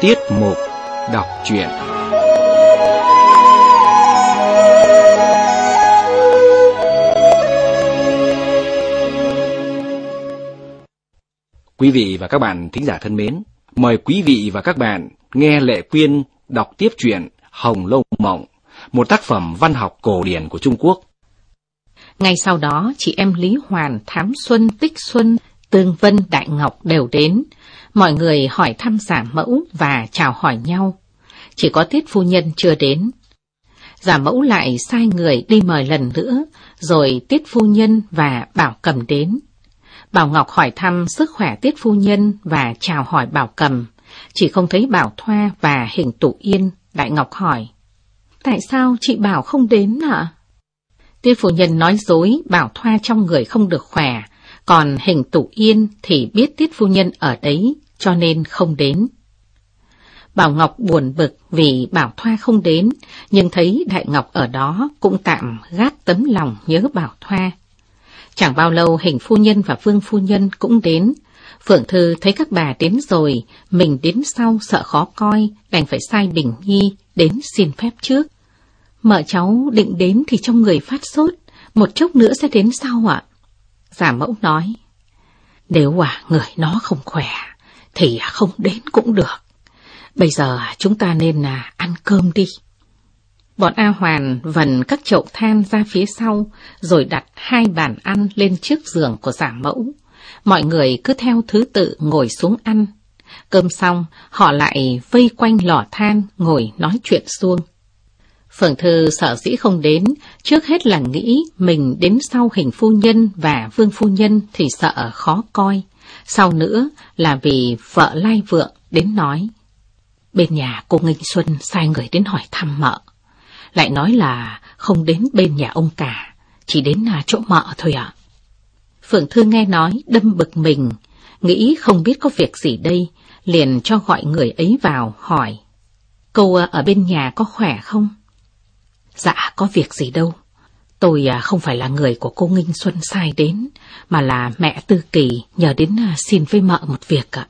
Tiết mục đọc truyện Quý vị và các bạn thính giả thân mến, mời quý vị và các bạn nghe Lệ Quyên đọc tiếp truyện Hồng Lâu Mộng, một tác phẩm văn học cổ điển của Trung Quốc. Ngay sau đó, chị em Lý Hoàn, Thám Xuân, Tích Xuân, Tương Vân, Đại Ngọc đều đến. Mọi người hỏi thăm giả mẫu và chào hỏi nhau. Chỉ có Tiết Phu Nhân chưa đến. Giả mẫu lại sai người đi mời lần nữa, rồi Tiết Phu Nhân và Bảo Cầm đến. Bảo Ngọc hỏi thăm sức khỏe Tiết Phu Nhân và chào hỏi Bảo Cầm. Chỉ không thấy Bảo Thoa và Hình Tụ Yên, Đại Ngọc hỏi. Tại sao chị Bảo không đến ạ? Tiết Phu Nhân nói dối Bảo Thoa trong người không được khỏe, còn Hình Tụ Yên thì biết Tiết Phu Nhân ở đấy, cho nên không đến. Bảo Ngọc buồn bực vì Bảo Thoa không đến, nhưng thấy Đại Ngọc ở đó cũng tạm gác tấm lòng nhớ Bảo Thoa. Chẳng bao lâu hình phu nhân và vương phu nhân cũng đến. Phượng Thư thấy các bà đến rồi, mình đến sau sợ khó coi, đành phải sai Bình Nhi đến xin phép trước. Mợ cháu định đến thì trong người phát sốt, một chốc nữa sẽ đến sau ạ. Giả mẫu nói, nếu à người nó không khỏe, thì không đến cũng được. Bây giờ chúng ta nên là ăn cơm đi. Bọn A Hoàn vần các chậu than ra phía sau, rồi đặt hai bàn ăn lên trước giường của giả mẫu. Mọi người cứ theo thứ tự ngồi xuống ăn. Cơm xong, họ lại vây quanh lò than ngồi nói chuyện xuông. Phượng Thư sợ dĩ không đến, trước hết là nghĩ mình đến sau hình phu nhân và vương phu nhân thì sợ khó coi. Sau nữa là vì vợ Lai Vượng đến nói. Bên nhà cô Nghinh Xuân sai người đến hỏi thăm mợ. Lại nói là không đến bên nhà ông cả, chỉ đến là chỗ mợ thôi ạ. Phượng Thư nghe nói đâm bực mình, nghĩ không biết có việc gì đây, liền cho gọi người ấy vào hỏi. Cô ở bên nhà có khỏe không? Dạ, có việc gì đâu. Tôi à, không phải là người của cô Nghinh Xuân sai đến, mà là mẹ Tư Kỳ nhờ đến à, xin với mợ một việc ạ.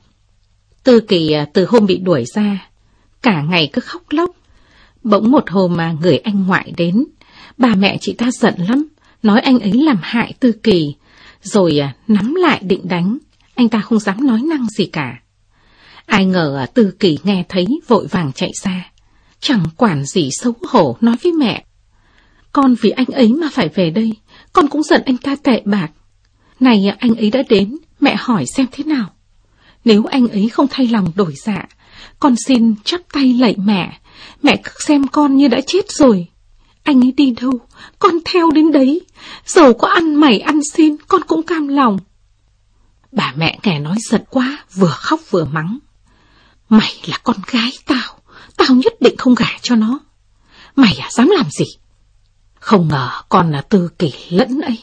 Tư Kỳ à, từ hôm bị đuổi ra, cả ngày cứ khóc lóc. Bỗng một hôm mà người anh ngoại đến, bà mẹ chị ta giận lắm, nói anh ấy làm hại Tư Kỳ, rồi à, nắm lại định đánh, anh ta không dám nói năng gì cả. Ai ngờ à, Tư Kỳ nghe thấy vội vàng chạy ra, chẳng quản gì xấu hổ nói với mẹ. Con vì anh ấy mà phải về đây, con cũng giận anh ta tệ bạc. Này anh ấy đã đến, mẹ hỏi xem thế nào. Nếu anh ấy không thay lòng đổi dạ, con xin chắp tay lạy mẹ, mẹ cứ xem con như đã chết rồi. Anh ấy đi đâu, con theo đến đấy, dầu có ăn mày ăn xin, con cũng cam lòng. Bà mẹ nghe nói giận quá, vừa khóc vừa mắng. Mày là con gái tao, tao nhất định không gả cho nó. Mày à, dám làm gì? Không ngờ con là tư kỳ lẫn ấy.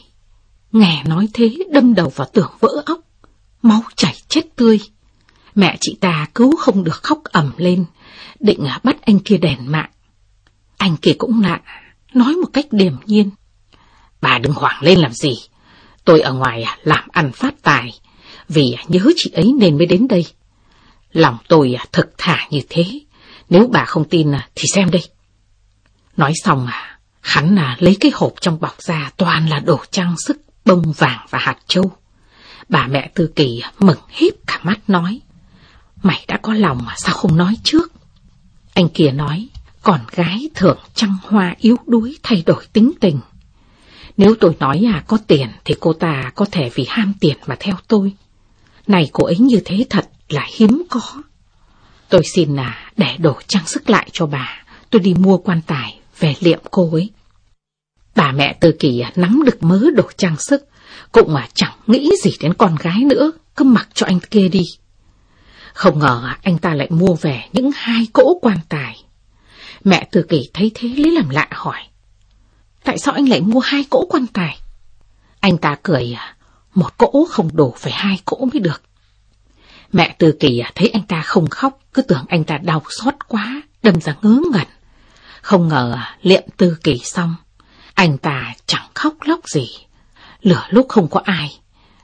Nghe nói thế đâm đầu vào tường vỡ óc, máu chảy chết tươi. Mẹ chị ta cứu không được khóc ẩm lên, định à, bắt anh kia đèn mạng. Anh kia cũng lạ, nói một cách điềm nhiên. Bà đừng hoảng lên làm gì, tôi ở ngoài à, làm ăn phát tài, vì à, nhớ chị ấy nên mới đến đây. Lòng tôi thật thả như thế, nếu bà không tin à, thì xem đây. Nói xong à, hắn là lấy cái hộp trong bọc ra toàn là đồ trang sức, bông vàng và hạt châu. Bà mẹ Tư Kỳ mừng híp cả mắt nói, mày đã có lòng mà sao không nói trước? Anh kia nói, con gái thường trăng hoa yếu đuối thay đổi tính tình. Nếu tôi nói à có tiền thì cô ta có thể vì ham tiền mà theo tôi. Này cô ấy như thế thật là hiếm có. Tôi xin là để đổ trang sức lại cho bà, tôi đi mua quan tài về liệm cô ấy. Bà mẹ Tư Kỳ à, nắm được mớ đồ trang sức, cũng mà chẳng nghĩ gì đến con gái nữa, cứ mặc cho anh kia đi. Không ngờ à, anh ta lại mua về những hai cỗ quan tài. Mẹ Tư Kỳ thấy thế lấy làm lạ hỏi. Tại sao anh lại mua hai cỗ quan tài? Anh ta cười, à, một cỗ không đủ phải hai cỗ mới được. Mẹ Tư Kỳ thấy anh ta không khóc, cứ tưởng anh ta đau xót quá, đâm ra ngớ ngẩn. Không ngờ liệm Tư Kỳ xong, anh ta chẳng khóc lóc gì. Lửa lúc không có ai,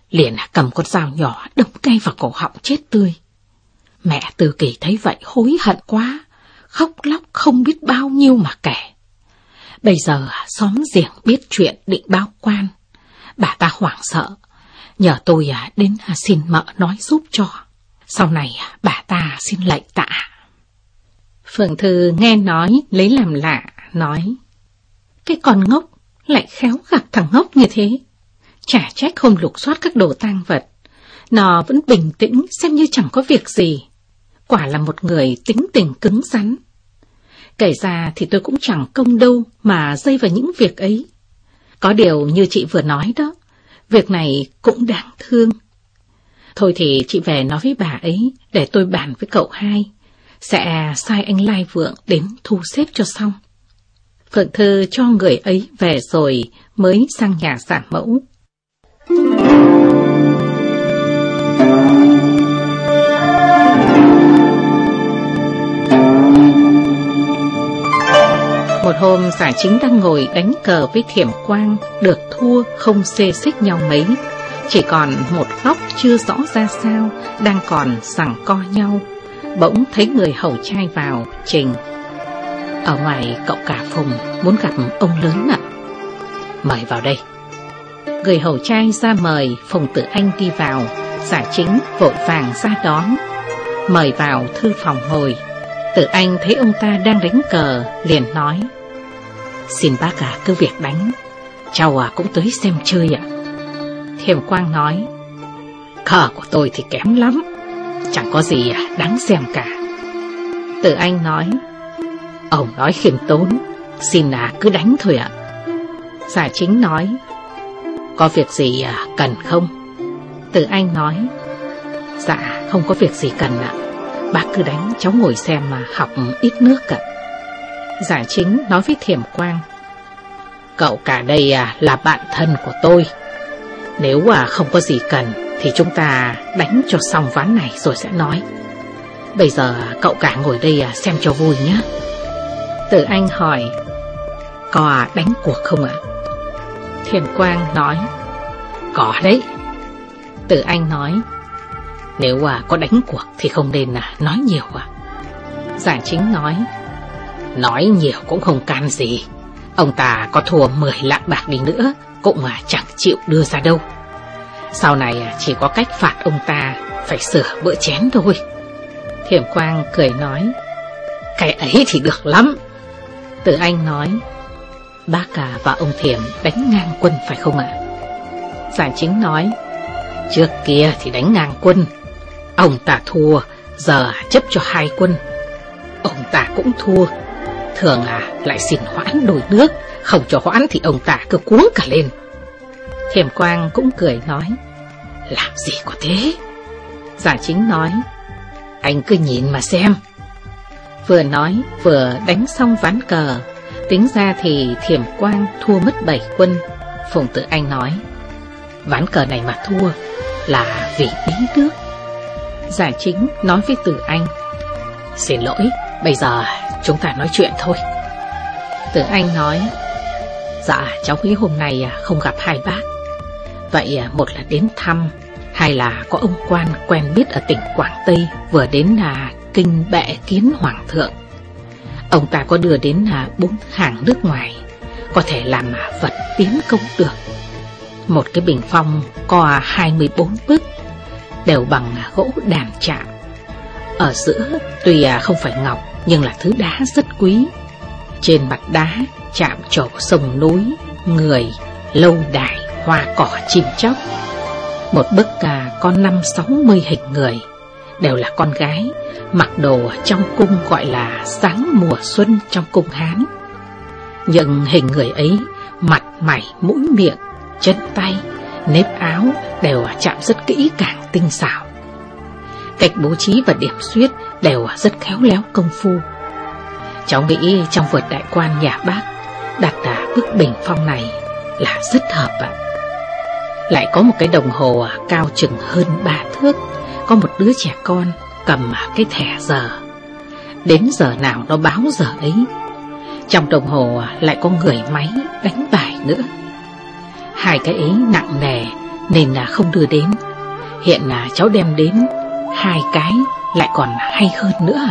liền cầm con dao nhỏ đâm cây vào cổ họng chết tươi. Mẹ Từ Kỳ thấy vậy hối hận quá, khóc lóc không biết bao nhiêu mà kể. Bây giờ xóm giềng biết chuyện định báo quan. Bà ta hoảng sợ, nhờ tôi đến xin mợ nói giúp cho. Sau này bà ta xin lệnh tạ. Phượng Thư nghe nói, lấy làm lạ, nói. Cái con ngốc lại khéo gặp thằng ngốc như thế. Chả trách không lục soát các đồ tang vật. Nó vẫn bình tĩnh xem như chẳng có việc gì. Quả là một người tính tình cứng rắn. Kể ra thì tôi cũng chẳng công đâu mà dây vào những việc ấy. Có điều như chị vừa nói đó, việc này cũng đáng thương. Thôi thì chị về nói với bà ấy để tôi bàn với cậu hai. Sẽ sai anh Lai Vượng đến thu xếp cho xong. Phượng Thư cho người ấy về rồi mới sang nhà sản mẫu. Một hôm giả chính đang ngồi đánh cờ với thiểm quang, được thua không xê xích nhau mấy. Chỉ còn một góc chưa rõ ra sao, đang còn sẵn co nhau. Bỗng thấy người hầu trai vào, trình. Ở ngoài cậu cả Phùng muốn gặp ông lớn ạ. Mời vào đây. Người hầu trai ra mời, Phùng Tử Anh đi vào, giả chính vội vàng ra đón. Mời vào thư phòng ngồi, Tử Anh thấy ông ta đang đánh cờ, liền nói. Xin bác cả cứ việc đánh, cháu à cũng tới xem chơi ạ. Thiềm Quang nói, khờ của tôi thì kém lắm, chẳng có gì đáng xem cả. Tử Anh nói, ông nói khiêm tốn, xin à cứ đánh thôi ạ. Giả chính nói, có việc gì à, cần không? Tử Anh nói, dạ không có việc gì cần ạ. Bác cứ đánh cháu ngồi xem mà học ít nước ạ. Giả chính nói với Thiểm Quang, cậu cả đây à, là bạn thân của tôi. Nếu à, không có gì cần thì chúng ta đánh cho xong ván này rồi sẽ nói. Bây giờ cậu cả ngồi đây à, xem cho vui nhé. Tử Anh hỏi, có à, đánh cuộc không ạ? Thiền Quang nói, có đấy. Tử Anh nói, nếu à, có đánh cuộc thì không nên à, nói nhiều à. Giảng chính nói, nói nhiều cũng không can gì. Ông ta có thua 10 lạng bạc đi nữa, cũng mà chẳng chịu đưa ra đâu. Sau này chỉ có cách phạt ông ta phải sửa bữa chén thôi. Thiểm Quang cười nói, cái ấy thì được lắm. Tử Anh nói, bác cả và ông Thiểm đánh ngang quân phải không ạ? Giản chính nói, trước kia thì đánh ngang quân, ông ta thua, giờ chấp cho hai quân. Ông ta cũng thua, thường à lại xin hoãn đổi nước, không cho hoãn thì ông ta cứ cuống cả lên. Thiểm Quang cũng cười nói, làm gì có thế? Giả chính nói, anh cứ nhìn mà xem. Vừa nói vừa đánh xong ván cờ, tính ra thì Thiểm Quang thua mất bảy quân. Phùng Tử Anh nói, ván cờ này mà thua là vì ý nước. Giả chính nói với Tử Anh, xin lỗi, bây giờ chúng ta nói chuyện thôi. Tử Anh nói, dạ cháu nghĩ hôm nay à, không gặp hai bác. Vậy à, một là đến thăm, hai là có ông quan quen biết ở tỉnh Quảng Tây vừa đến là kinh bệ kiến hoàng thượng. Ông ta có đưa đến là bốn hàng nước ngoài, có thể làm à, vật tiến công được. Một cái bình phong có 24 bức, đều bằng gỗ đàn chạm. Ở giữa tuy không phải ngọc nhưng là thứ đá rất quý. Trên mặt đá chạm trổ sông núi, người, lâu đài, hoa cỏ chim chóc. Một bức cà có năm sáu mươi hình người, đều là con gái, mặc đồ trong cung gọi là sáng mùa xuân trong cung Hán. Nhưng hình người ấy, mặt mày, mũi miệng, chân tay, nếp áo đều chạm rất kỹ càng tinh xảo. Cách bố trí và điểm xuyết đều rất khéo léo công phu. Cháu nghĩ trong vượt đại quan nhà bác đặt cả bức bình phong này là rất hợp ạ. Lại có một cái đồng hồ à, cao chừng hơn ba thước, có một đứa trẻ con cầm à, cái thẻ giờ. Đến giờ nào nó báo giờ ấy. Trong đồng hồ à, lại có người máy đánh bài nữa. Hai cái ấy nặng nề nên là không đưa đến. Hiện là cháu đem đến hai cái lại còn hay hơn nữa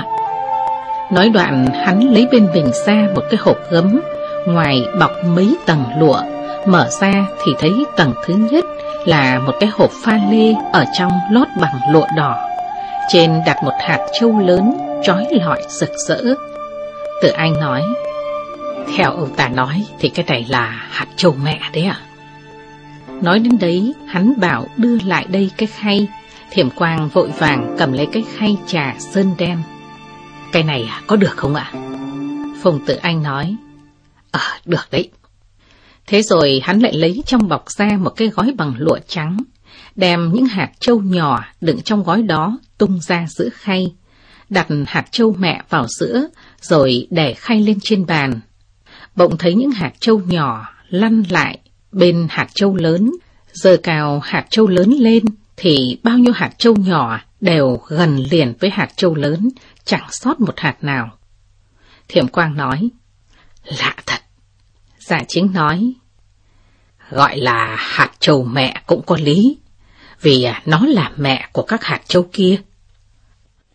Nói đoạn hắn lấy bên mình ra một cái hộp gấm Ngoài bọc mấy tầng lụa Mở ra thì thấy tầng thứ nhất là một cái hộp pha lê ở trong lót bằng lụa đỏ. Trên đặt một hạt châu lớn, trói lọi rực rỡ. Tự anh nói, theo ông ta nói thì cái này là hạt châu mẹ đấy à? Nói đến đấy, hắn bảo đưa lại đây cái khay. Thiểm quang vội vàng cầm lấy cái khay trà sơn đen. Cái này à, có được không ạ? Phùng tự anh nói, Ờ, được đấy. Thế rồi hắn lại lấy trong bọc ra một cái gói bằng lụa trắng, đem những hạt trâu nhỏ đựng trong gói đó tung ra giữa khay, đặt hạt trâu mẹ vào giữa, rồi để khay lên trên bàn. Bỗng thấy những hạt trâu nhỏ lăn lại bên hạt trâu lớn, giờ cào hạt trâu lớn lên thì bao nhiêu hạt trâu nhỏ đều gần liền với hạt trâu lớn, chẳng sót một hạt nào. Thiểm Quang nói, lạ thật. Giả chính nói, gọi là hạt châu mẹ cũng có lý, vì nó là mẹ của các hạt châu kia.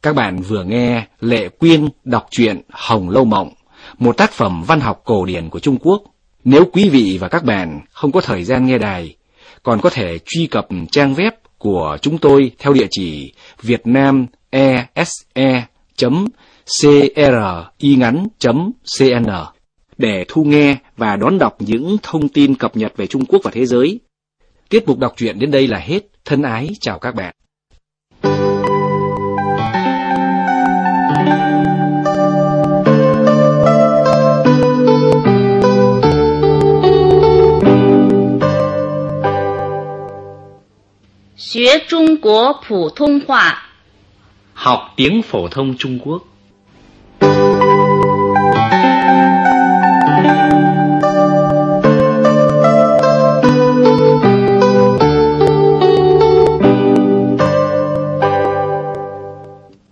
Các bạn vừa nghe Lệ Quyên đọc truyện Hồng Lâu Mộng, một tác phẩm văn học cổ điển của Trung Quốc. Nếu quý vị và các bạn không có thời gian nghe đài, còn có thể truy cập trang web của chúng tôi theo địa chỉ vietnamese.cringắn.cn để thu nghe và đón đọc những thông tin cập nhật về Trung Quốc và thế giới. Tiết mục đọc truyện đến đây là hết. Thân ái, chào các bạn. Học tiếng phổ thông Trung Quốc